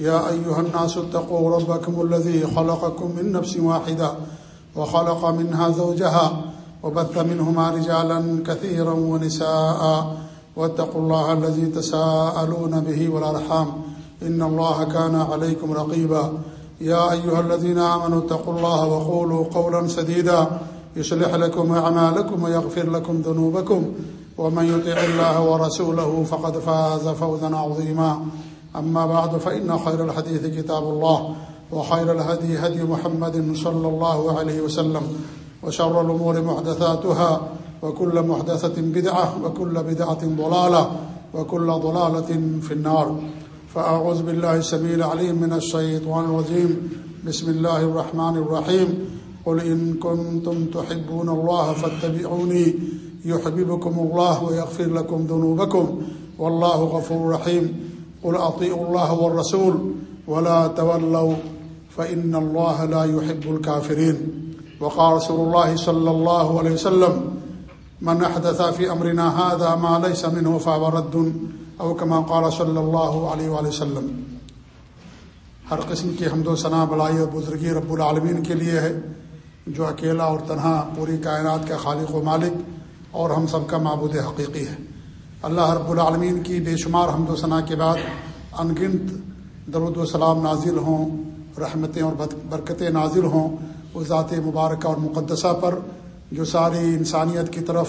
يا أيها الناس اتقوا ربكم الذي خلقكم من نفس واحدة وخلق منها زوجها وبث منهما رجالا كثيرا ونساء واتقوا الله الذي تساءلون به والأرحام إن الله كان عليكم رقيبا يا أيها الذين آمنوا اتقوا الله وقولوا قولا سديدا يصلح لكم أعمالكم ويغفر لكم ذنوبكم ومن يطع الله ورسوله فقد فاز فوزا عظيما أما بعد، فإن خير الحديث كتاب الله، وخير الهدي هدي محمد صلى الله عليه وسلم، وشر الأمور محدثاتها، وكل محدثة بدعة، وكل بدعة ضلالة، وكل ضلالة في النار. فأعوذ بالله السميع العليم من الشيطان الرجيم. بسم الله الرحمن الرحيم. قل إن كنتم تحبون الله فاتبعوني، يحببكم الله ويغفر لكم ذنوبكم، والله غفور رحيم. قل أطيعوا الله والرسول ولا تولوا فإن الله لا يحب الكافرين وقال رسول الله صلى الله عليه وسلم من أحدث في أمرنا هذا ما ليس منه فهو رد أو كما قال صلى الله عليه وآله وسلم ہر قسم کی حمد و ثناء بلائی اور بزرگی رب العالمین کے لیے ہے، جو اکیلا اور تنہا پوری کائنات کا خالق و مالک اور ہم سب کا معبود حقیقی ہے۔ اللہ رب العالمین کی بے شمار حمد و ثناء کے بعد انگنت درود و سلام نازل ہوں، رحمتیں اور برکتیں نازل ہوں اس ذات مبارکہ اور مقدسہ پر جو ساری انسانیت کی طرف،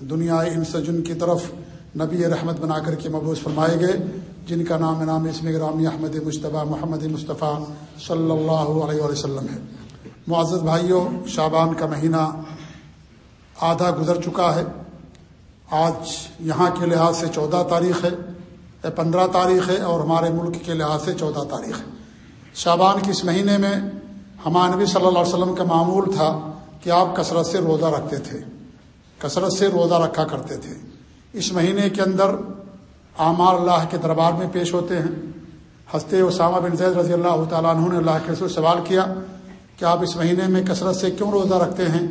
دنیا انسجن کی طرف نبی رحمت بنا کر کے مبوس فرمائے گئے، جن کا نام نام اسم گرامی احمد مشتبہ محمد مصطفیٰ صلی اللہ علیہ وسلم ہے۔ معزز بھائیوں شابان کا مہینہ آدھا گزر چکا ہے۔ آج یہاں کے لحاظ سے چودہ تاریخ ہے پندرہ تاریخ ہے اور ہمارے ملک کے لحاظ سے چودہ تاریخ ہے۔ شابان کی اس مہینے میں ہمارے نبی صلی اللہ علیہ وسلم کا معمول تھا کہ آپ کثرت سے روزہ رکھتے تھے، کثرت سے روزہ رکھا کرتے تھے۔ اس مہینے کے اندر اعمال اللہ کے دربار میں پیش ہوتے ہیں۔ ہنستے اسامہ بن زید رضی اللہ تعالیٰ عنہ نے اللہ کے سے سوال کیا کہ آپ اس مہینے میں کثرت سے کیوں روزہ رکھتے ہیں؟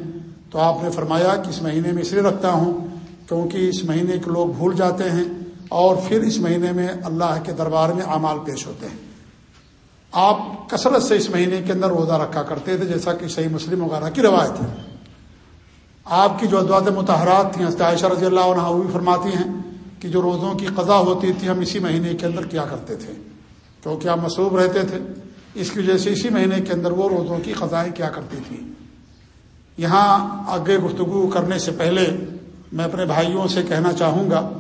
تو آپ نے فرمایا کہ اس مہینے میں اس لیے رکھتا ہوں کیونکہ اس مہینے کے لوگ بھول جاتے ہیں اور پھر اس مہینے میں اللہ کے دربار میں اعمال پیش ہوتے ہیں۔ آپ کثرت سے اس مہینے کے اندر روزہ رکھا کرتے تھے، جیسا کہ صحیح مسلم وغیرہ کی روایت ہے۔ آپ کی جو ادوات متحرات تھیں عائشہ رضی اللہ عنہ، وہ بھی فرماتی ہیں کہ جو روزوں کی قضا ہوتی تھی، ہم اسی مہینے کے اندر کیا کرتے تھے۔ کیونکہ آپ مصروف رہتے تھے، اس کی وجہ سے اسی مہینے کے اندر وہ روزوں کی قضائیں کیا کرتی تھیں۔ یہاں آگے گفتگو کرنے سے پہلے میں اپنے بھائیوں سے کہنا چاہوں گا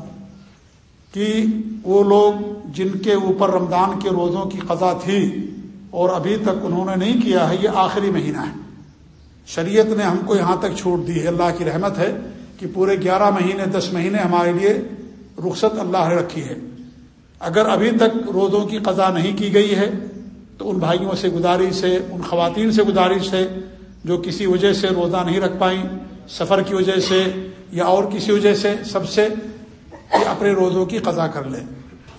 کہ وہ لوگ جن کے اوپر رمضان کے روزوں کی قضا تھی اور ابھی تک انہوں نے نہیں کیا ہے، یہ آخری مہینہ ہے۔ شریعت نے ہم کو یہاں تک چھوٹ دی ہے۔ اللہ کی رحمت ہے کہ پورے گیارہ مہینے، دس مہینے ہمارے لیے رخصت اللہ نے رکھی ہے۔ اگر ابھی تک روزوں کی قضا نہیں کی گئی ہے، تو ان بھائیوں سے گزارش ہے، ان خواتین سے گزارش ہے جو کسی وجہ سے روزہ نہیں رکھ پائیں، سفر کی وجہ سے یا اور کسی وجہ سے سب سے یہ اپنے روزوں کی قضا کر لیں۔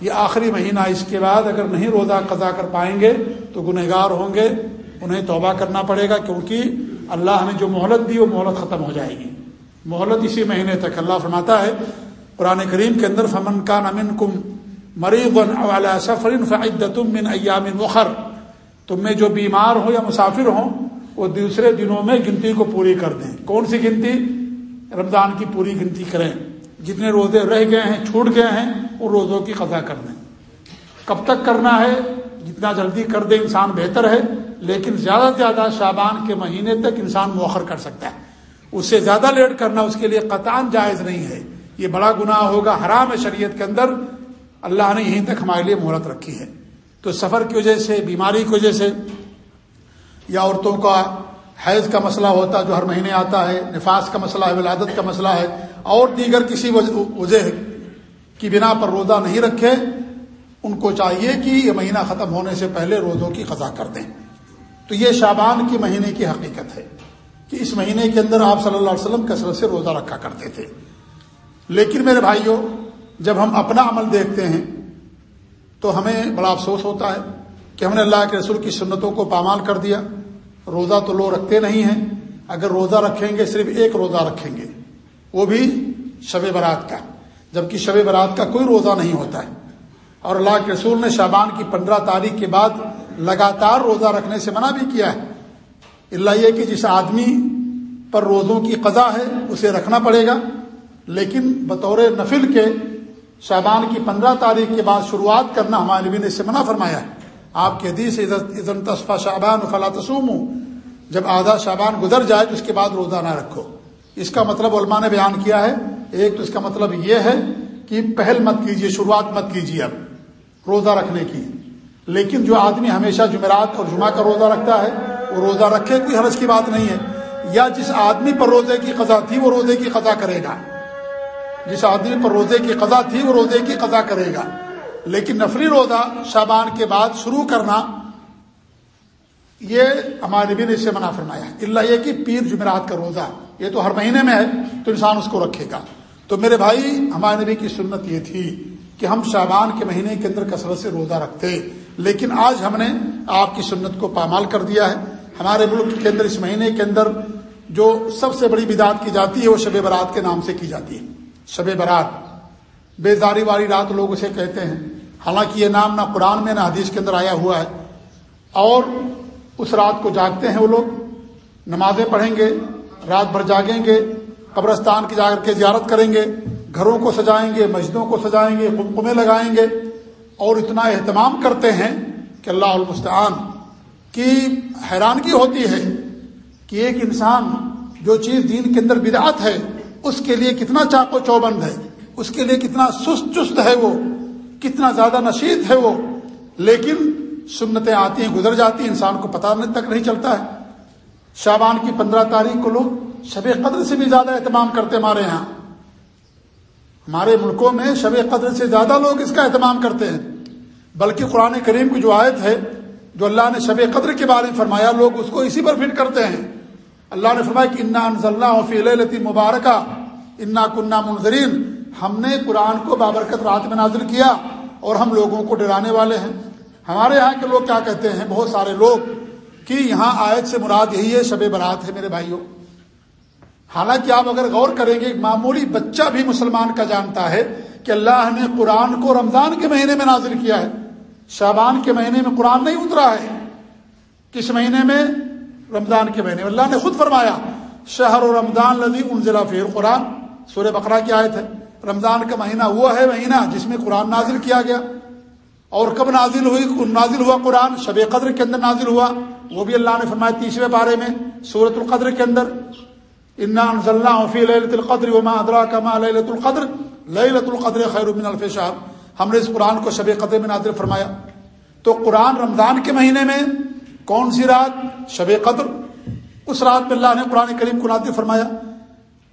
یہ آخری مہینہ اس کے بعد اگر نہیں روزہ قضا کر پائیں گے تو گنہگار ہوں گے۔ انہیں توبہ کرنا پڑے گا کیونکہ اللہ نے جو مہلت دی وہ مہلت ختم ہو جائے گی۔ مہلت اسی مہینے تک اللہ فرماتا ہے، قرآن کریم کے اندر، فمن کا نمن کم مریض سفر فعدتم ایام وخر۔ تم میں جو بیمار ہو یا مسافر ہوں، وہ دوسرے دنوں میں گنتی کو پوری کر دیں۔ کون سی گنتی؟ رمضان کی پوری گنتی کریں۔ جتنے روزے رہ گئے ہیں، چھوٹ گئے ہیں، ان روزوں کی قضا کر دیں کب تک کرنا ہے؟ جتنا جلدی کر دے انسان بہتر ہے، لیکن زیادہ سے زیادہ شابان کے مہینے تک انسان مؤخر کر سکتا ہے۔ اس سے زیادہ لیٹ کرنا اس کے لیے قطان جائز نہیں ہے۔ یہ بڑا گناہ ہوگا حرام ہے شریعت کے اندر۔ اللہ نے یہیں تک ہمارے لیے مہرت رکھی ہے۔ تو سفر کی وجہ سے، بیماری کی وجہ سے، یا عورتوں کا حیض کا مسئلہ ہوتا ہے جو ہر مہینے آتا ہے نفاذ کا مسئلہ ہے، ولادت کا مسئلہ ہے، اور دیگر کسی وجہ کی بنا پر روزہ نہیں رکھے، ان کو چاہیے کہ یہ مہینہ ختم ہونے سے پہلے روزوں کی قضا کر دیں۔ تو یہ شابان کے مہینے کی حقیقت ہے کہ اس مہینے کے اندر آپ صلی اللہ علیہ وسلم کثرت سے روزہ رکھا کرتے تھے۔ لیکن میرے بھائیوں جب ہم اپنا عمل دیکھتے ہیں، تو ہمیں بڑا افسوس ہوتا ہے کہ ہم نے اللہ کے رسول کی سنتوں کو پامال کر دیا۔ روزہ تو لوگ رکھتے نہیں ہیں، اگر روزہ رکھیں گے، صرف ایک روزہ رکھیں گے، وہ بھی شب برات کا، جبکہ شب برات کا کوئی روزہ نہیں ہوتا ہے۔ اور اللہ کے رسول نے شابان کی پندرہ تاریخ کے بعد لگاتار روزہ رکھنے سے منع بھی کیا ہے۔ اللہ یہ کہ جس آدمی پر روزوں کی قضا ہے، اسے رکھنا پڑے گا۔ لیکن بطور نفل کے شابان کی پندرہ تاریخ کے بعد شروعات کرنا ہمارے نبی نے اسے منع فرمایا ہے۔ آپ کے حدیث عزن تصفہ شابان فلا تسوم جب آدھا شابان گزر جائے تو اس کے بعد روزہ نہ رکھو۔ اس کا مطلب علماء نے بیان کیا ہے۔ ایک تو اس کا مطلب یہ ہے کہ پہل مت کیجیے، شروعات مت کیجیے اب روزہ رکھنے کی۔ لیکن جو آدمی ہمیشہ جمعرات اور جمعہ کا روزہ رکھتا ہے، وہ روزہ رکھے کوئی حرج کی بات نہیں ہے۔ یا جس آدمی پر روزے کی قضا تھی، وہ روزے کی قضا کرے گا۔ جس آدمی پر روزے کی قضا تھی، وہ روزے کی قضا کرے گا۔ لیکن نفری روزہ شابان کے بعد شروع کرنا یہ ہمارے نبی نے اسے منع فرمایا اللہ یہ کہ پیر جمعرات کا روزہ، یہ تو ہر مہینے میں ہے، تو انسان اس کو رکھے گا۔ تو میرے بھائی، ہمارے نبی کی سنت یہ تھی کہ ہم شابان کے مہینے کے اندر کثرت سے روزہ رکھتے۔ لیکن آج ہم نے آپ کی سنت کو پامال کر دیا ہے۔ ہمارے ملک کے اندر اس مہینے کے اندر جو سب سے بڑی بدعت کی جاتی ہے، وہ شب برات کے نام سے کی جاتی ہے۔ شب برات، بیزاری والی رات لوگ اسے کہتے ہیں۔ حالانکہ یہ نام نہ قرآن میں نہ حدیث کے اندر آیا ہوا ہے۔ اور اس رات کو جاگتے ہیں وہ لوگ، نمازیں پڑھیں گے، رات بھر جاگیں گے، قبرستان کی جا کر کے زیارت کریں گے، گھروں کو سجائیں گے، مسجدوں کو سجائیں گے، قمقمے لگائیں گے۔ اور اتنا اہتمام کرتے ہیں کہ اللہ المستعان کی حیرانگی ہوتی ہے کہ ایک انسان جو چیز دین کے اندر بدعت ہے، اس کے لیے کتنا چاق و چوبند ہے، اس کے لیے کتنا سست چست ہے وہ۔ کتنا زیادہ نشید ہے وہ، لیکن سنتیں آتی ہیں، گزر جاتی ہیں، انسان کو پتہ تک نہیں چلتا ہے۔ شابان کی پندرہ تاریخ کو لوگ شب قدر سے بھی زیادہ اہتمام کرتے ہمارے یہاں۔ ہمارے ملکوں میں شب قدر سے زیادہ لوگ اس کا اہتمام کرتے ہیں۔ بلکہ قرآن کریم کی جو آیت ہے، جو اللہ نے شب قدر کے بارے میں فرمایا، لوگ اس کو اسی پر فٹ کرتے ہیں۔ اللہ نے فرمایا کہ انا انض فی لطی مبارکہ انا کنہ منظرین ہم نے قرآن کو بابرکت رات میں نازل کیا اور ہم لوگوں کو ڈرانے والے ہیں۔ ہمارے یہاں کے لوگ کیا کہتے ہیں؟ بہت سارے لوگ کہ یہاں آیت سے مراد یہی ہے، شب برات ہے میرے بھائیوں۔ حالانکہ آپ اگر غور کریں گے، ایک معمولی بچہ بھی مسلمان کا جانتا ہے کہ اللہ نے قرآن کو رمضان کے مہینے میں نازل کیا ہے۔ شابان کے مہینے میں قرآن نہیں اترا ہے۔ کس مہینے میں؟ رمضان کے مہینے میں۔ اللہ نے خود فرمایا، شہر و رمضان لذی انزلہ فیر قرآن سورہ بقرہ کی آیت ہے۔ رمضان کا مہینہ وہ ہے مہینہ جس میں قرآن نازل کیا گیا اور کب نازل ہوئی؟ نازل ہوا قرآن شب قدر کے اندر نازل ہوا، وہ بھی اللہ نے فرمایا تیسرے بارے میں سورت القدر کے اندر فی لت القدر وما ادرا کما لت القدر لت القدر خیر من الف شہر ہم نے اس قرآن کو شب قدر میں نازل فرمایا۔ تو قرآن رمضان کے مہینے میں کون سی رات؟ شب قدر۔ اس رات میں اللہ نے قرآن کریم کو نازل فرمایا۔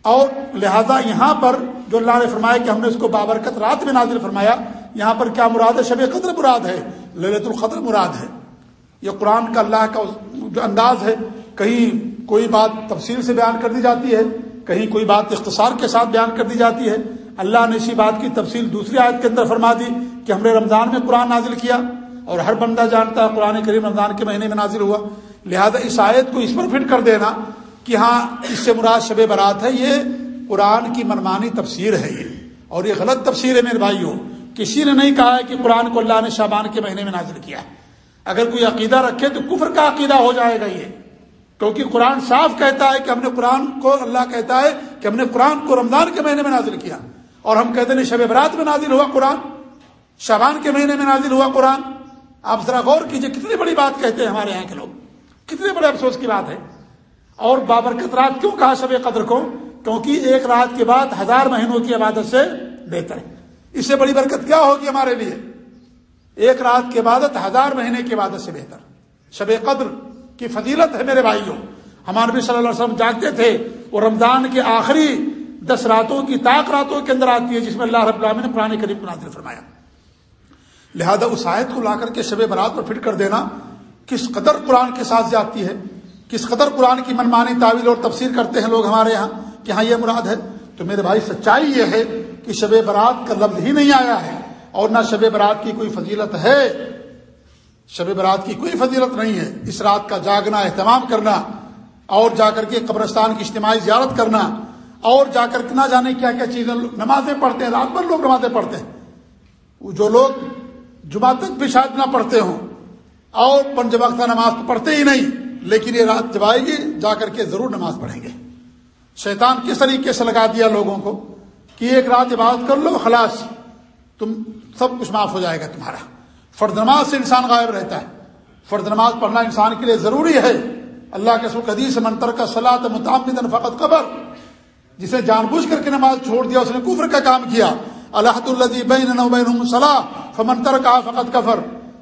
اور لہذا یہاں پر جو اللہ نے فرمایا کہ ہم نے اس کو بابرکت رات میں نازل فرمایا، یہاں پر کیا مراد ہے؟ شب قدر مراد ہے للت القدر مراد ہے۔ یہ قرآن کا اللہ کا جو انداز ہے، کہیں کوئی بات تفصیل سے بیان کر دی جاتی ہے، کہیں کوئی بات اختصار کے ساتھ بیان کر دی جاتی ہے۔ اللہ نے اسی بات کی تفصیل دوسری آیت کے اندر فرما دی کہ ہم نے رمضان میں قرآن نازل کیا اور ہر بندہ جانتا ہے قرآن کریم رمضان کے مہینے میں نازل ہوا۔ لہذا اس آیت کو اس پر فٹ کر دینا کہ ہاں اس سے مراد شب برات ہے، یہ قرآن کی منمانی تفسیر ہے یہ۔ اور یہ غلط تفسیر ہے میرے بھائیوں کسی نے نہیں کہا ہے کہ قرآن کو اللہ نے شابان کے مہینے میں نازل کیا۔ اگر کوئی عقیدہ رکھے تو کفر کا عقیدہ ہو جائے گا یہ۔ کیونکہ قرآن صاف کہتا ہے کہ ہم نے قرآن کو، اللہ کہتا ہے کہ ہم نے قرآن کو رمضان کے مہینے میں نازل کیا۔ اور ہم کہتے ہیں شب برات میں نازل ہوا قرآن شابان کے مہینے میں نازل ہوا قرآن۔ آپ ذرا غور کیجیے، کتنی بڑی بات کہتے ہیں ہمارے یہاں کے لوگ۔ کتنے بڑے افسوس کی بات ہے۔ اور بابرکت رات کیوں کہا شب قدر کو؟ کیونکہ ایک رات کے بعد ہزار مہینوں کی عبادت سے بہتر ہے۔ اس سے بڑی برکت کیا ہوگی ہمارے لیے؟ ایک رات کی عبادت ہزار مہینے کی عبادت سے بہتر شب قدر کی فضیلت ہے میرے بھائیوں۔ ہمارے بھی صلی اللہ علیہ وسلم جاگتے تھے وہ رمضان کے آخری دس راتوں کی طاق راتوں کے اندر آتی ہے، جس میں اللہ رب العالمین نے پرانے قریب کو نازل فرمایا۔ لہذا اس آیت کو لا کر کے شب برات پر فٹ کر دینا کس قدر قرآن کے ساتھ جاتی ہے۔ کس قدر قرآن کی منمانی تعویل اور تفسیر کرتے ہیں لوگ ہمارے یہاں کہ ہاں یہ مراد ہے، تو میرے بھائی، سچائی یہ ہے کہ شب برات کا لفظ ہی نہیں آیا ہے اور نہ شب برات کی کوئی فضیلت ہے۔ شب برات کی کوئی فضیلت نہیں ہے۔ اس رات کا جاگنا، اہتمام کرنا، اور جا کر کے قبرستان کی اجتماعی زیارت کرنا، اور جا کر کے نہ جانے کیا کیا چیزیں، نمازیں پڑھتے ہیں، رات بھر لوگ نمازیں پڑھتے ہیں۔ جو لوگ جمعہ تک بھی شاید نہ پڑھتے ہوں، اور پنج وقتہ نماز تو پڑھتے ہی نہیں۔ لیکن یہ رات جب آئے گی، جا کر کے ضرور نماز پڑھیں گے۔ شیطان کس طریقے سے لگا دیا لوگوں کو کہ ایک رات عبادت کر لو، خلاص، تم سب کچھ معاف ہو جائے گا تمہارا۔ فرد نماز سے انسان غائب رہتا ہے۔ فرد نماز پڑھنا انسان کے لیے ضروری ہے۔ اللہ کے سوکھ حدیث منتر کا سلاد متعمدن فقط قبر جسے جان بوجھ کر کے نماز چھوڑ دیا، اس نے کفر کا کام کیا۔ اللہ الدی بین صلاح فمنتر کا فقط کفر۔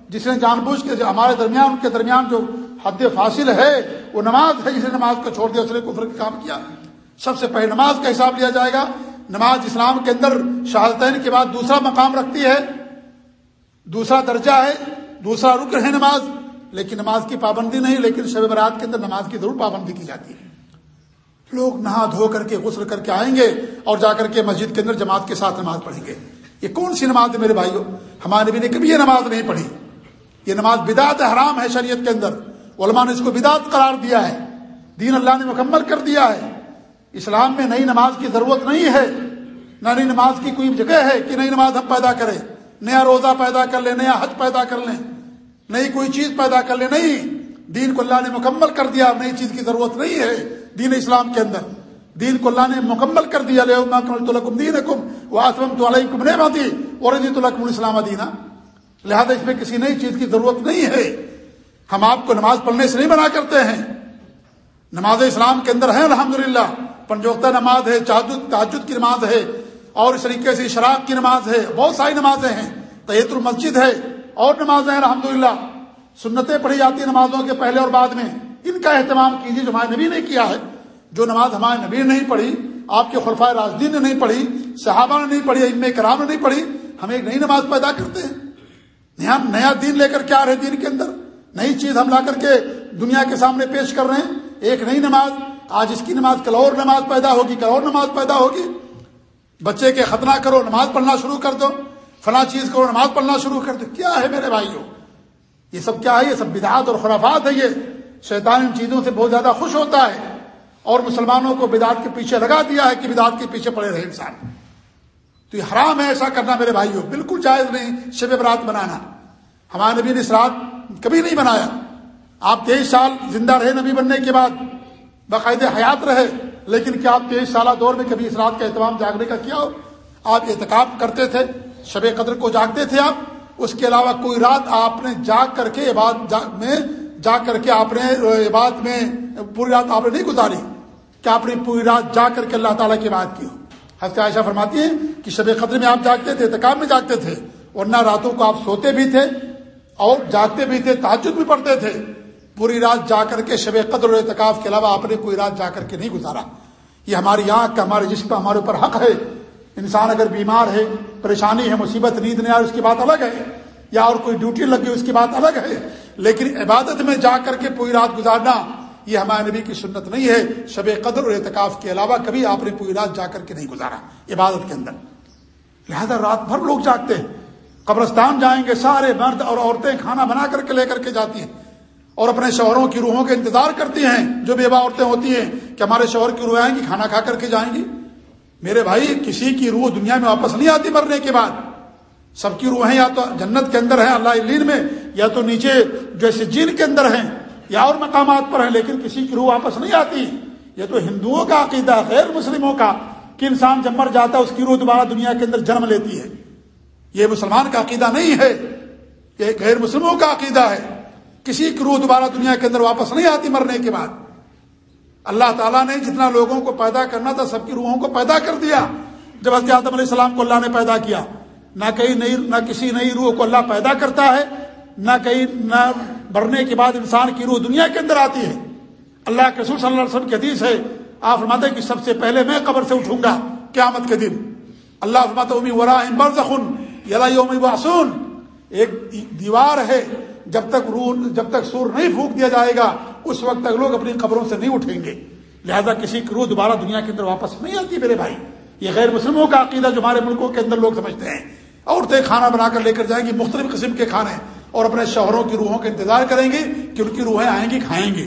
جس نے جان بوجھ کے ہمارے درمیان، ان کے درمیان جو حد فاصل ہے، وہ نماز ہے جس نے نماز کو چھوڑ دیا، اس نے کفر کا کام کیا۔ سب سے پہلے نماز کا حساب لیا جائے گا۔ نماز اسلام کے اندر شہادتین کے بعد دوسرا مقام رکھتی ہے۔ دوسرا درجہ ہے، دوسرا رکن ہے نماز۔ لیکن نماز کی پابندی نہیں، لیکن شب برات کے اندر نماز کی ضرور پابندی کی جاتی ہے۔ لوگ نہا دھو کر کے، غسل کر کے آئیں گے اور جا کر کے مسجد کے اندر جماعت کے ساتھ نماز پڑھیں گے۔ یہ کون سی نماز ہے میرے بھائیوں ہمارے نبی نے کبھی یہ نماز نہیں پڑھی۔ یہ نماز بدعت حرام ہے شریعت کے اندر۔ علماء نے اس کو بدعت قرار دیا ہے۔ دین اللہ نے مکمل کر دیا ہے۔ اسلام میں نئی نماز کی ضرورت نہیں ہے۔ نہ نئی نماز کی کوئی جگہ ہے کہ نئی نماز ہم پیدا کریں۔ نیا روزہ پیدا کر لیں، نیا حج پیدا کر لیں۔ نئی کوئی چیز پیدا کر لیں۔ نہیں، دین کو اللہ نے مکمل کر دیا۔ نئی چیز کی ضرورت نہیں ہے دین اسلام کے اندر۔ دین کو اللہ نے مکمل کر دیا۔ دین حکم آسم تو علیہ نہیں اور اسلام دینا۔ لہذا اس میں کسی نئی چیز کی ضرورت نہیں ہے۔ ہم آپ کو نماز پڑھنے سے نہیں بنا کرتے ہیں۔ نماز اسلام کے اندر ہے الحمد للہ پنجوختہ نماز ہے تاجد کی نماز ہے، اور اس طریقے سے شراب کی نماز ہے۔ بہت ساری نمازیں ہیں۔ تیت المسجد ہے، اور نمازیں ہیں الحمد سنتیں پڑھی جاتی ہیں نمازوں کے پہلے اور بعد میں۔ ان کا اہتمام کیجیے، جو ہمارے نبی نے کیا ہے۔ جو نماز ہمارے نبی نے نہیں پڑھی، آپ کے خلفۂ راجدین نے نہیں پڑھی، صحابہ نے نہیں پڑھی ام کرام نے نہیں پڑھی، ہم ایک نئی نماز پیدا کرتے ہیں۔ نیا نیا دین لے کر کے آ رہے دین کے اندر؟ نئی چیز ہم لا کر کے دنیا کے سامنے پیش کر رہے ہیں۔ ایک نئی نماز، آج اس کی نماز کل اور نماز پیدا ہوگی، کل اور نماز پیدا ہوگی۔ بچے کے ختنہ کرو، نماز پڑھنا شروع کر دو۔ فلاں چیز کرو نماز پڑھنا شروع کر دو۔ کیا ہے میرے بھائیوں؟ یہ سب کیا ہے؟ یہ سب بدعات اور خرافات ہے۔ یہ شیطان ان چیزوں سے بہت زیادہ خوش ہوتا ہے۔ اور مسلمانوں کو بدعات کے پیچھے لگا دیا ہے کہ بدعات کے پیچھے پڑے رہے انسان۔ تو یہ حرام ہے ایسا کرنا میرے بھائیوں۔ بالکل جائز نہیں، شب برات بنانا۔ ہمارے نبی نے اس رات کبھی نہیں بنایا۔ آپ تیئیس سال زندہ رہے نبی بننے کے بعد، باقاعدہ حیات رہے، لیکن کیا آپ تیئیس سالہ دور میں کبھی اس رات کا اہتمام جاگنے کا کیا ہو؟ آپ احتکاب کرتے تھے، شب قدر کو جاگتے تھے آپ۔ اس کے علاوہ کوئی رات آپ نے جاگ کر کے عبادت میں جا کر کے آپ نے عبادت میں پوری رات آپ نے نہیں گزاری۔ کیا آپ نے پوری رات جا کر کے اللہ تعالیٰ کی بات کی حضرت عائشہ فرماتی ہیں کہ شب قدر میں آپ جاگتے تھے احتکاب میں جاگتے تھے، ورنہ راتوں کو آپ سوتے بھی تھے۔ اور جاگتے بھی تھے تعجد بھی پڑھتے تھے۔ پوری رات جا کر کے شب قدر اور اعتکاف کے علاوہ آپ نے کوئی رات جا کر کے نہیں گزارا۔ یہ ہماری آنکھ کا ہمارے جسم کا ہمارے اوپر حق ہے۔ انسان اگر بیمار ہے، پریشانی ہے، مصیبت، نیند نہیں آ اس کی بات الگ ہے۔ یا اور کوئی ڈیوٹی لگ گئی، اس کی بات الگ ہے۔ لیکن عبادت میں جا کر کے پوری رات گزارنا، یہ ہمارے نبی کی سنت نہیں ہے۔ شب قدر اور اعتکاف کے علاوہ کبھی آپ نے پوری رات جا کر کے نہیں گزارا، عبادت کے اندر۔ لہذا رات بھر لوگ جاگتے ہیں۔ قبرستان جائیں گے، سارے مرد اور عورتیں کھانا بنا کر کے لے کر کے جاتی ہیں۔ اور اپنے شوہروں کی روحوں کا انتظار کرتی ہیں، جو بیوہ عورتیں ہوتی ہیں کہ ہمارے شوہر کی روح آئیں گی، کھانا کھا کر کے جائیں گی۔ میرے بھائی، کسی کی روح دنیا میں واپس نہیں آتی مرنے کے بعد۔ سب کی روحیں یا تو جنت کے اندر ہیں، اللہ لین میں، یا تو نیچے جیسے جین کے اندر ہیں، یا اور مقامات پر ہیں، لیکن کسی کی روح واپس نہیں آتی۔ یہ تو ہندوؤں کا عقیدہ، غیر مسلموں کا، کہ انسان جب مر جاتا ہے، اس کی روح دوبارہ دنیا کے اندر جنم لیتی ہے۔ یہ مسلمان کا عقیدہ نہیں ہے، یہ غیر مسلموں کا عقیدہ ہے۔ کسی کی روح دوبارہ دنیا کے اندر واپس نہیں آتی مرنے کے بعد۔ اللہ تعالیٰ نے جتنا لوگوں کو پیدا کرنا تھا، سب کی روحوں کو پیدا کر دیا۔ جب حضرت آدم علیہ السلام کو اللہ نے پیدا کیا، نہ کہیں نئی، نہ کسی نئی روح کو اللہ پیدا کرتا ہے، نہ کہیں نہ مرنے کے بعد انسان کی روح دنیا کے اندر آتی ہے۔ اللہ کے رسول صلی اللہ علیہ وسلم کی حدیث ہے، آپ فرماتے کہ سب سے پہلے میں قبر سے اٹھوں گا، قیامت کے دن۔ اللہ فرماتے امی ورا برزخن یلا یوم واسون ایک دیوار ہے، جب تک روح جب تک سور نہیں پھونک دیا جائے گا، اس وقت تک لوگ اپنی قبروں سے نہیں اٹھیں گے۔ لہذا کسی کی روح دوبارہ دنیا کے اندر واپس نہیں آتی میرے بھائی۔ یہ غیر مسلموں کا عقیدہ جو ہمارے ملکوں کے اندر لوگ سمجھتے ہیں۔ عورتیں کھانا بنا کر لے کر جائیں گی، مختلف قسم کے کھانے، اور اپنے شوہروں کی روحوں کا انتظار کریں گے کہ ان کی روحیں آئیں گی، کھائیں گے۔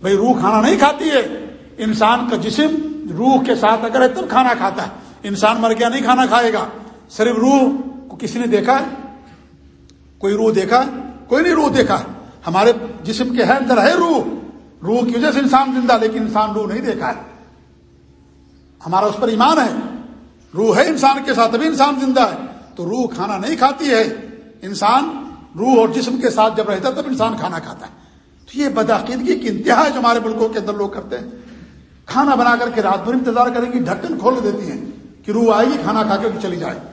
بھائی، روح کھانا نہیں کھاتی ہے۔ انسان کا جسم روح کے ساتھ اگر ہے تب کھانا کھاتا ہے۔ انسان مر گیا نہیں کھانا کھائے گا۔ صرف روح کسی نے دیکھا؟ کوئی روح دیکھا؟ کوئی نہیں روح دیکھا۔ ہمارے جسم کے ہے اندر ہے روح۔ روح کی وجہ سے انسان زندہ لیکن انسان روح نہیں دیکھا ہے۔ ہمارا اس پر ایمان ہے۔ روح ہے انسان کے ساتھ، ابھی انسان زندہ ہے۔ تو روح کھانا نہیں کھاتی ہے۔ انسان روح اور جسم کے ساتھ جب رہتا ہے، تب انسان کھانا کھاتا ہے۔ تو یہ بدعقیدگی کی انتہا ہے جو ہمارے ملکوں کے اندر لوگ کرتے ہیں۔ کھانا بنا کر کے رات بھر انتظار کریں گی ڈھکن کھول دیتی ہیں کہ روح آئے گی، کھانا کھا کے چلی جائے۔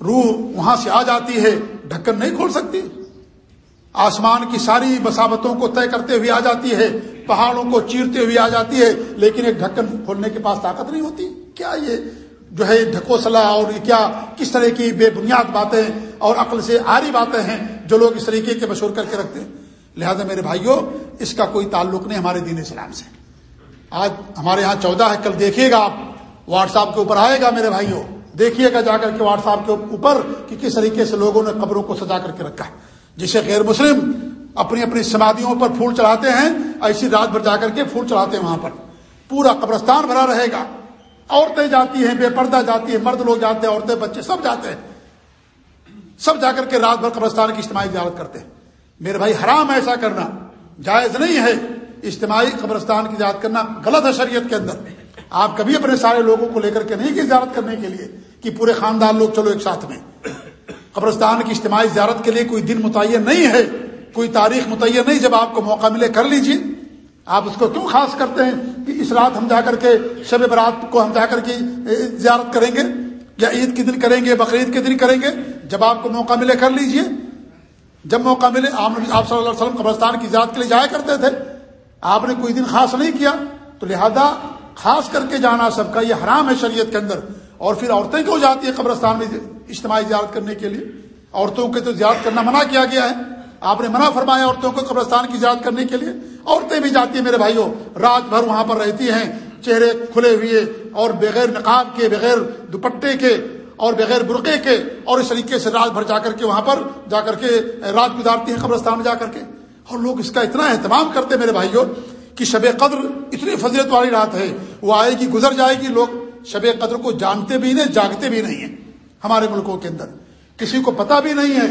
روح وہاں سے آ جاتی ہے، ڈھکن نہیں کھول سکتی۔ آسمان کی ساری مساوتوں کو طے کرتے ہوئے آ جاتی ہے، پہاڑوں کو چیرتے ہوئے آ جاتی ہے، لیکن ایک ڈھکن کھولنے کے پاس طاقت نہیں ہوتی۔ کیا یہ جو ہے ڈھکوسلا اور کیا، کس طرح کی بے بنیاد باتیں اور عقل سے آری باتیں ہیں جو لوگ اس طریقے کے مشہور کر کے رکھتے ہیں؟ لہذا میرے بھائیوں اس کا کوئی تعلق نہیں ہمارے دین اسلام سے۔ آج ہمارے یہاں چودہ ہے، کل دیکھیے گا آپ، واٹس ایپ کے اوپر آئے گا میرے بھائیوں دیکھیے گا جا کر کے واٹس ایپ کے اوپر کہ کس طریقے سے لوگوں نے قبروں کو سجا کر کے رکھا ہے۔ جسے غیر مسلم اپنی اپنی سمادیوں پر پھول چڑھاتے ہیں، ایسی رات بھر جا کر کے پھول چڑھاتے ہیں وہاں پر۔ پورا قبرستان بھرا رہے گا۔ عورتیں جاتی ہیں، بے پردہ جاتی ہیں، مرد لوگ جاتے ہیں، عورتیں، بچے سب جاتے ہیں۔ سب جا کر کے رات بھر قبرستان کی اجتماعی زیارت کرتے ہیں۔ میرے بھائی، حرام ایسا کرنا۔ جائز نہیں ہے اجتماعی قبرستان کی زیارت کرنا۔ غلط ہے شریعت کے اندر۔ آپ کبھی اپنے سارے لوگوں کو لے کر کے نہیں کی زیارت کرنے کے لیے۔ کہ پورے خاندان لوگ چلو ایک ساتھ میں۔ قبرستان کی اجتماعی زیارت کے لیے کوئی دن متعین نہیں ہے، کوئی تاریخ متعین نہیں، جب آپ کو موقع ملے کر لیجیے آپ اس کو کیوں خاص کرتے ہیں کہ اس رات ہم جا کر کے شب برات کو ہم جا کر کے زیارت کریں گے؟ یا عید کے دن کریں گے، بقرعید کے دن کریں گے؟ جب آپ کو موقع ملے کر لیجیے۔ جب موقع ملے آپ صلی اللہ علیہ وسلم قبرستان کی زیارت کے لیے جایا کرتے تھے۔ آپ نے کوئی دن خاص نہیں کیا، تو لہذا خاص کر کے جانا سب کا یہ حرام ہے شریعت کے اندر۔ اور پھر عورتیں کیوں جاتی ہیں قبرستان میں اجتماعی زیارت کرنے کے لیے؟ عورتوں کے تو زیارت کرنا منع کیا گیا ہے۔ آپ نے منع فرمایا عورتوں کو قبرستان کی زیارت کرنے کے لیے۔ عورتیں بھی جاتی ہیں میرے بھائیوں، رات بھر وہاں پر رہتی ہیں، چہرے کھلے ہوئے اور بغیر نقاب کے، بغیر دوپٹے کے اور بغیر برقعے کے اور اس طریقے سے رات بھر جا کر کے وہاں پر جا کر کے رات گزارتی ہیں قبرستان میں جا کر کے۔ اور لوگ اس کا اتنا اہتمام کرتے میرے بھائیوں کہ شب قدر اتنی فضیت والی رات ہے۔ وہ آئے گی، گزر جائے گی، لوگ شب قدر کو جانتے بھی نہیں، جاگتے بھی نہیں ہیں ہمارے ملکوں کے اندر۔ کسی کو پتا بھی نہیں ہے،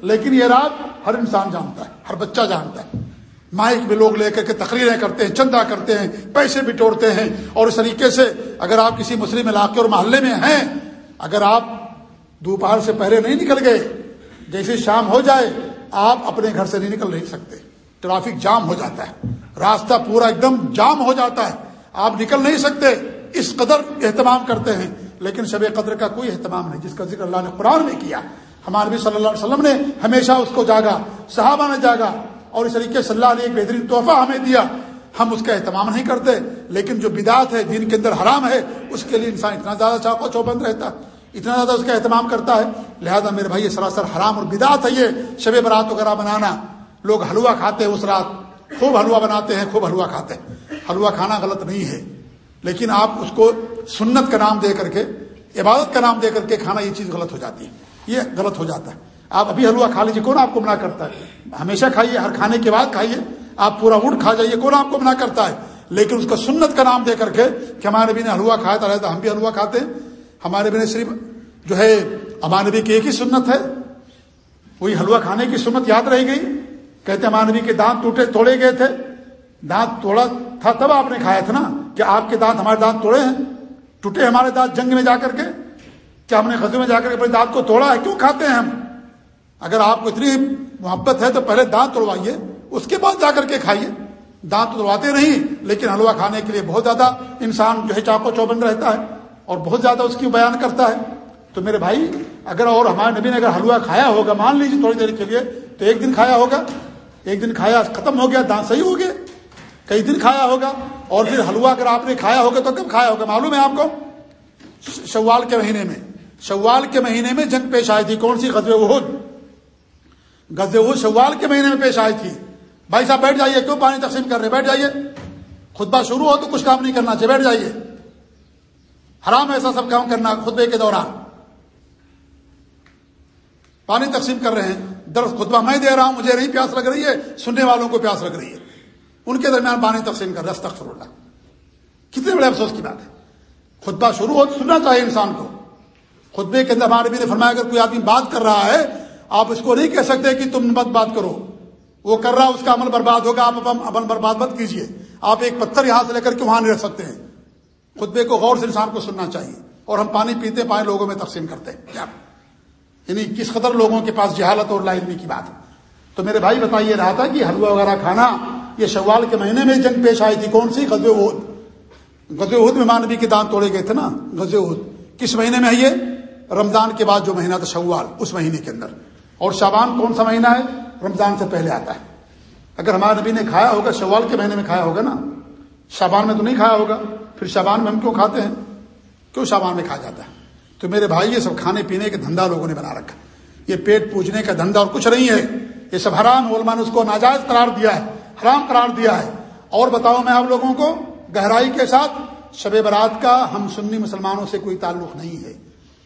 لیکن یہ رات ہر انسان جانتا ہے، ہر بچہ جانتا ہے۔ مائک میں لوگ لے کر کے تقریریں کرتے ہیں، چندہ کرتے ہیں، پیسے بٹورتے ہیں۔ اور اس طریقے سے اگر آپ کسی مسلم علاقے اور محلے میں ہیں، اگر آپ دوپہر سے پہلے نہیں نکل گئے، جیسے شام ہو جائے، آپ اپنے گھر سے نہیں نکل نہیں سکتے۔ ٹرافک جام ہو جاتا ہے، راستہ پورا ایک دم جام ہو جاتا ہے۔ آپ نکل نہیں سکتے اس قدر اہتمام کرتے ہیں، لیکن شب قدر کا کوئی اہتمام نہیں، جس کا ذکر اللہ نے قرآن میں کیا۔ ہمارے نبی صلی اللہ علیہ وسلم نے ہمیشہ اس کو جاگا، صحابہ نے جاگا، اور اس طریقے سے اللہ نے ایک بہترین تحفہ ہمیں دیا۔ ہم اس کا اہتمام نہیں کرتے، لیکن جو بدعت ہے، دین کے اندر حرام ہے، اس کے لیے انسان اتنا زیادہ چاقو چوبند رہتا ہے، اتنا زیادہ اس کا اہتمام کرتا ہے۔ لہذا میرے بھائی سراسر حرام اور بدعت ہے یہ شب برات وغیرہ بنانا۔ لوگ حلوہ کھاتے ہیں اس رات، خوب حلوہ بناتے ہیں، خوب حلوہ کھاتے ہیں۔ حلوہ کھانا غلط نہیں ہے۔ لیکن آپ اس کو سنت کا نام دے کر کے، عبادت کا نام دے کر کے کھانا یہ چیز غلط ہو جاتی ہے۔ یہ غلط ہو جاتا ہے۔ آپ ابھی حلوہ کھا لیجیے کون آپ کو منع کرتا ہے؟ ہمیشہ کھائیے، ہر کھانے کے بعد کھائیے۔ آپ پورا اونٹ کھا جائیے، کون آپ کو منع کرتا ہے؟ لیکن اس کا سنت کا نام دے کر کے کہ ہمارے نبی نے حلوہ کھایا تھا رہتا ہم بھی حلوہ کھاتے ہیں۔ ہمارے نبی نے صرف جو ہے، ہمارے نبی کی ایک ہی سنت ہے۔ وہی حلوہ کھانے کی سنت یاد رہ گئی۔ کہتے ہمارے نبی کے دانت ٹوٹے، توڑے گئے تھے۔ دانت توڑا تھا، تب آپ نے کھایا تھا نا۔ کہ آپ کے دانت ہمارے دانت توڑے ہیں؟ ٹوٹے ہمارے دانت جنگ میں جا کر کے؟ کیا ہم نے غزے میں جا کر کے اپنے دانت کو توڑا ہے؟ کیوں کھاتے ہیں ہم؟ اگر آپ کو اتنی محبت ہے تو پہلے دانت توڑوائیے، اس کے بعد جا کر کے کھائیے۔ دانت توڑواتے نہیں، لیکن حلوہ کھانے کے لیے بہت زیادہ انسان جو ہے چاقو چوبند رہتا ہے اور بہت زیادہ اس کی بیان کرتا ہے۔ تو میرے بھائی، اگر اور ہمارے نبی نے اگر حلوہ کھایا ہوگا، مان لیجیے تھوڑی دیر کے لیے، تو ایک دن کھایا ہوگا۔ ایک دن کھایا، ختم ہو گیا، دانت صحیح ہو گیا کئی دن کھایا ہوگا۔ اور پھر حلوہ اگر آپ نے کھایا ہوگا تو کب کھایا ہوگا؟ معلوم ہے آپ کو؟ شوال کے مہینے میں۔ شوال کے مہینے میں جنگ پیش آئی تھی، کون سی غزب عہد غزے وہ شوال کے مہینے میں پیش آئی تھی۔ بھائی صاحب، بیٹھ جائیے، کیوں پانی تقسیم کر رہے بیٹھ جائیے۔ خطبہ شروع ہو تو کچھ کام نہیں کرنا چاہیے بیٹھ جائیے۔ حرام ایسا سب کام کرنا خطبے کے دوران۔ پانی تقسیم کر رہے ہیں۔ درخت خطبہ میں دے رہا ہوں، مجھے نہیں پیاس لگ رہی ہے، سننے والوں کو پیاس لگ رہی ہے۔ ان کے درمیان پانی تقسیم کر رہے اللہ۔ کتنے بڑے افسوس کی بات ہے۔ خطبہ شروع ہو سننا چاہیے انسان کو۔ خطبے کے اندر ہمارے بھی نے فرمایا، اگر کوئی آدمی بات کر رہا ہے، آپ اس کو نہیں کہہ سکتے کہ تم مت بات کرو۔ وہ کر رہا اس کا عمل برباد ہوگا، آپ عمل برباد مت کیجیے آپ ایک پتھر یہاں سے لے کر کے وہاں نہیں رکھ سکتے ہیں۔ خطبے کو غور سے انسان کو سننا چاہیے۔ اور ہم پانی پیتے پائے لوگوں میں تقسیم کرتے ہیں۔ کیا؟ یعنی کس قدر لوگوں کے پاس جہالت اور لا علمی کی بات ہے۔ تو میرے بھائی بتائیے، رہا تھا کہ حلوہ وغیرہ کھانا یہ شوال کے مہینے میں جنگ پیش آئی تھی۔ کون سی؟ غزے عہد غزے عہد میں مانوی کے دان توڑے گئے تھے نا۔ غزے عہد کس مہینے میں ہے یہ؟ رمضان کے بعد جو مہینہ تھا شوال، اس مہینے کے اندر۔ اور شابان کون سا مہینہ ہے؟ رمضان سے پہلے آتا ہے۔ اگر ہمارے نبی نے کھایا ہوگا، شوال کے مہینے میں کھایا ہوگا نا۔ شابان میں تو نہیں کھایا ہوگا۔ پھر شابان میں ہم کیوں کھاتے ہیں؟ کیوں شابان میں کھایا جاتا ہے؟ تو میرے بھائی، یہ سب کھانے پینے کا دھندا لوگوں نے بنا رکھا۔ یہ پیٹ پوجنے کا دھندا اور کچھ نہیں ہے۔ یہ سب حرام، علماء نے اس کو ناجائز قرار دیا ہے۔ حرام قرار دیا ہے۔ اور بتاؤ میں آپ لوگوں کو، گہرائی کے ساتھ شب برات کا ہم سنی مسلمانوں سے کوئی تعلق نہیں ہے۔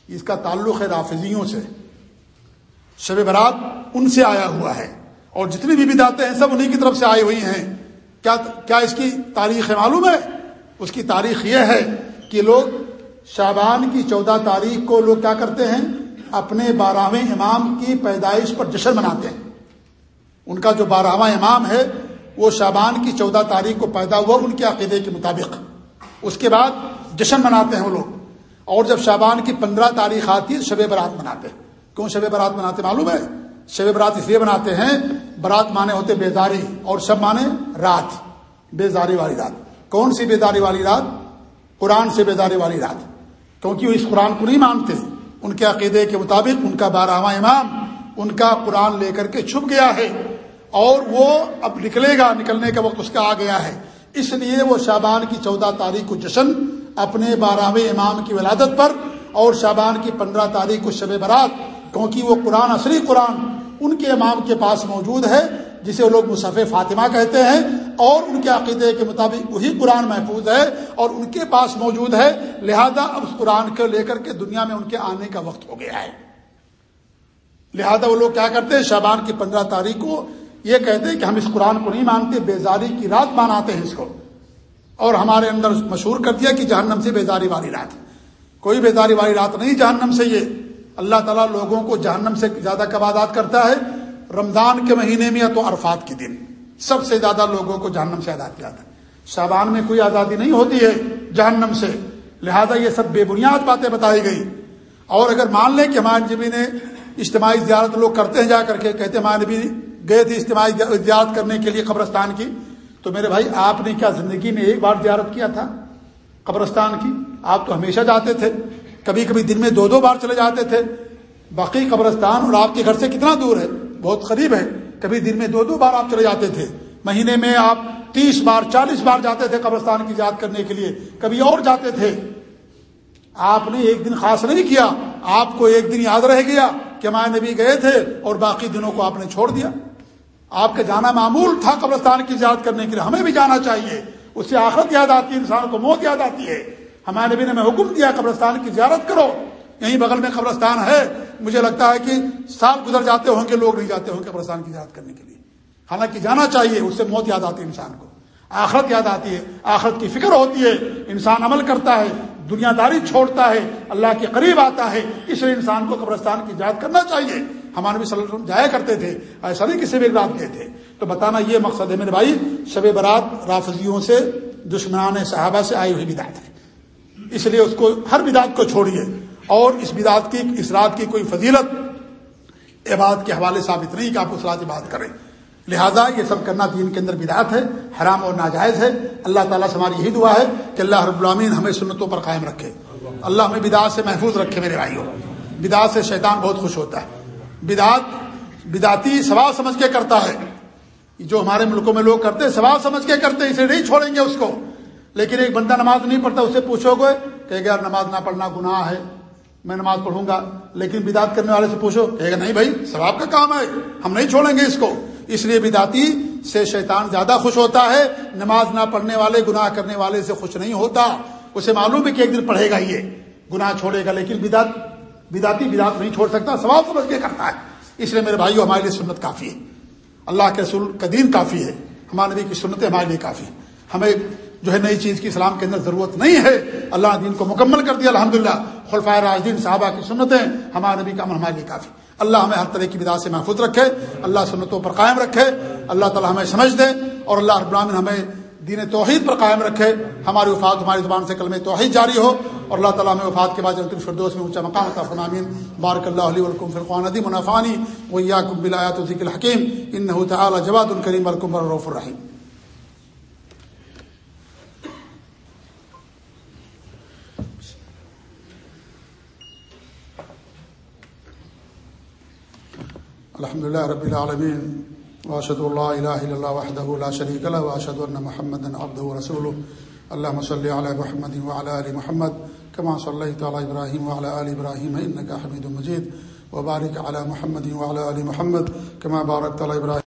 اس کا تعلق ہے رافضیوں سے۔ شب برات ان سے آیا ہوا ہے۔ اور جتنی بھی بداتے ہیں، سب انہیں کی طرف سے آئی ہوئی ہیں۔ کیا کیا اس کی تاریخ معلوم ہے؟ اس کی تاریخ یہ ہے کہ لوگ شابان کی چودہ تاریخ کو لوگ کیا کرتے ہیں؟ اپنے بارہویں امام کی پیدائش پر جشن مناتے ہیں۔ ان کا جو بارہواں امام ہے وہ شابان کی چودہ تاریخ کو پیدا ہوا ان کے عقیدے کے مطابق۔ اس کے بعد جشن مناتے ہیں وہ لوگ۔ اور جب شابان کی پندرہ تاریخ آتی ہے شب برات مناتے ہیں۔ کیوں شب برات مناتے معلوم ہے۔ شب برات اس لیے مناتے ہیں، برات مانے ہوتے بیداری اور شب مانے رات۔ بیداری والی رات۔ کون سی بیداری والی رات؟ قرآن سے بیداری والی رات۔ کیونکہ وہ اس قرآن کو نہیں مانتے۔ ان کے عقیدے کے مطابق ان کا بارہواں امام، ان کا قرآن لے کر کے چھپ گیا ہے۔ اور وہ اب نکلے گا، نکلنے کا وقت اس کا آ گیا ہے۔ اس لیے وہ شابان کی چودہ تاریخ کو جشن اپنے بارہویں امام کی ولادت پر اور شابان کی پندرہ تاریخ کو شب برات، کیونکہ وہ قرآن، اصلی قرآن ان کے امام کے پاس موجود ہے، جسے لوگ مصف فاطمہ کہتے ہیں، اور ان کے عقیدے کے مطابق وہی قرآن محفوظ ہے اور ان کے پاس موجود ہے۔ لہذا اب اس قرآن کو لے کر کے دنیا میں ان کے آنے کا وقت ہو گیا ہے۔ لہذا وہ لوگ کیا کرتے ہیں؟ شابان کی پندرہ تاریخ کو یہ کہتے ہیں کہ ہم اس قرآن کو نہیں مانتے، بیزاری کی رات مناتے ہیں اس کو۔ اور ہمارے اندر مشہور کر دیا کہ جہنم سے بیزاری والی رات۔ کوئی بیزاری والی رات نہیں جہنم سے یہ۔ اللہ تعالیٰ لوگوں کو جہنم سے زیادہ کب آزاد کرتا ہے؟ رمضان کے مہینے میں یا تو عرفات کے دن۔ سب سے زیادہ لوگوں کو جہنم سے آزاد کیا ہے۔ شابان میں کوئی آزادی نہیں ہوتی ہے جہنم سے۔ لہذا یہ سب بے بنیاد باتیں بتائی گئی۔ اور اگر مان لیں کہ ہمارے نبی نے اجتماعی زیارت لوگ کرتے ہیں، جا کر کے کہتے ہیں، ہمارے نبی گئے تھے اجتماعی زیارت کرنے کے لیے قبرستان کی، تو میرے بھائی، آپ نے کیا زندگی میں ایک بار زیارت کیا تھا قبرستان کی؟ آپ تو ہمیشہ جاتے تھے، کبھی کبھی دن میں دو دو بار چلے جاتے تھے۔ باقی قبرستان اور آپ کے گھر سے کتنا دور ہے؟ بہت قریب ہے۔ کبھی دن میں دو دو بار آپ چلے جاتے تھے۔ مہینے میں آپ تیس بار، چالیس بار جاتے تھے قبرستان کی یاد کرنے کے لیے۔ کبھی اور جاتے تھے۔ آپ نے ایک دن خاص نہیں کیا۔ آپ کو ایک دن یاد رہ گیا کہ ہمارے نبی گئے تھے اور باقی دنوں کو آپ نے چھوڑ دیا۔ آپ کا جانا معمول تھا قبرستان کی یاد کرنے کے لیے، ہمیں بھی جانا چاہیے۔ اس سے آخرت یاد آتی ہے انسان کو موت یاد آتی ہے۔ ہمارے نبی نے ہمیں حکم دیا قبرستان کی زیارت کرو۔ یہیں بغل میں قبرستان ہے۔ مجھے لگتا ہے کہ سال گزر جاتے ہوں گے، لوگ نہیں جاتے ہوں گے قبرستان کی یاد کرنے کے لیے۔ حالانکہ جانا چاہیے، اس سے موت یاد آتی ہے انسان کو۔ آخرت یاد آتی ہے، آخرت کی فکر ہوتی ہے۔ انسان عمل کرتا ہے، دنیا داری چھوڑتا ہے، اللہ کے قریب آتا ہے۔ اس لیے انسان کو قبرستان کی یاد کرنا چاہیے۔ ہمارے بھی صلی اللہ علیہ وسلم جایا کرتے تھے، ایسا نہیں کسی بھی رات گئے تھے۔ تو بتانا یہ مقصد ہے، میرے بھائی، شب برات رافضیوں سے، دشمنان صحابہ سے آئی ہوئی بدعت ہے۔ اس لیے اس کو، ہر بدعت کو چھوڑیے۔ اور اس بدعت کی، اس رات کی کوئی فضیلت، عبادت کے حوالے ثابت نہیں کہ آپ اس رات عبادت کریں۔ لہذا یہ سب کرنا دین کے اندر بدعت ہے، حرام اور ناجائز ہے۔ اللہ تعالیٰ سے ہماری یہی دعا ہے کہ اللہ رب العامین ہمیں سنتوں پر قائم رکھے۔ اللہ ہمیں بدعت سے محفوظ رکھے، میرے بھائیوں۔ بدعت سے شیطان بہت خوش ہوتا ہے۔ بدعت بداتی سوال سمجھ کے کرتا ہے۔ جو ہمارے ملکوں میں لوگ کرتے ہیں سوال سمجھ کے کرتے اسے نہیں چھوڑیں گے اس کو۔ لیکن ایک بندہ نماز نہیں پڑھتا، اسے پوچھو گے کہ یار، نماز نہ پڑھنا گناہ ہے، میں نماز پڑھوں گا۔ لیکن بدعت کرنے والے سے پوچھو، کہے گا، نہیں بھائی، ثواب کا کام ہے، ہم نہیں چھوڑیں گے اس کو۔ اس لیے بداتی سے شیطان زیادہ خوش ہوتا ہے۔ نماز نہ پڑھنے والے، گناہ کرنے والے سے خوش نہیں ہوتا۔ اسے معلوم ہے کہ ایک دن پڑھے گا یہ، گناہ چھوڑے گا، لیکن بدعت بداتی بدعت نہیں چھوڑ سکتا، ثواب سمجھ کے کرتا ہے۔ اس لیے میرے بھائیو، ہمارے لیے سنت کافی ہے۔ اللہ کے رسول کا دین کافی ہے۔ ہمارے نبی کی سنتیں ہمارے لیے کافی ہمیں جو ہے نئی چیز کی اسلام کے اندر ضرورت نہیں ہے۔ اللہ نے دین کو مکمل کر دیا الحمد للہ راجدین صحابہ کی سنتیں ہمارے نبی کا عمل ہمارے لیے کافی اللہ ہمیں ہر طرح کی بدا سے محفوظ رکھے۔ اللہ سنتوں پر قائم رکھے۔ اللہ تعالی ہمیں سمجھ دے اور اللہ ابراہین ہمیں دین توحید پر قائم رکھے، ہماری وفات، ہماری زبان سے کلمہ توحید جاری ہو اور اللہ تعالیٰ ہمیں وفات کے بعد جنت الفردوس میں اونچا مقام عطا فرمامین بارک اللہ علیہ ولکم فرقان ندی منافانی ویاکم بالآیات ذکر الحکیم۔ انه تعالی جواد الکریم ولکم الرؤوف الرحیم۔ الحمد لله رب العالمين واشد اللہ الہ اله الا اللہ وحده لا شريك له واشهد ان محمدا عبده ورسوله. اللهم صل على محمد وعلى ال محمد كما صليت على ابراهيم وعلى ال ابراهيم انك حميد مجيد. وبارك على محمد وعلى ال محمد كما باركت على ابراهيم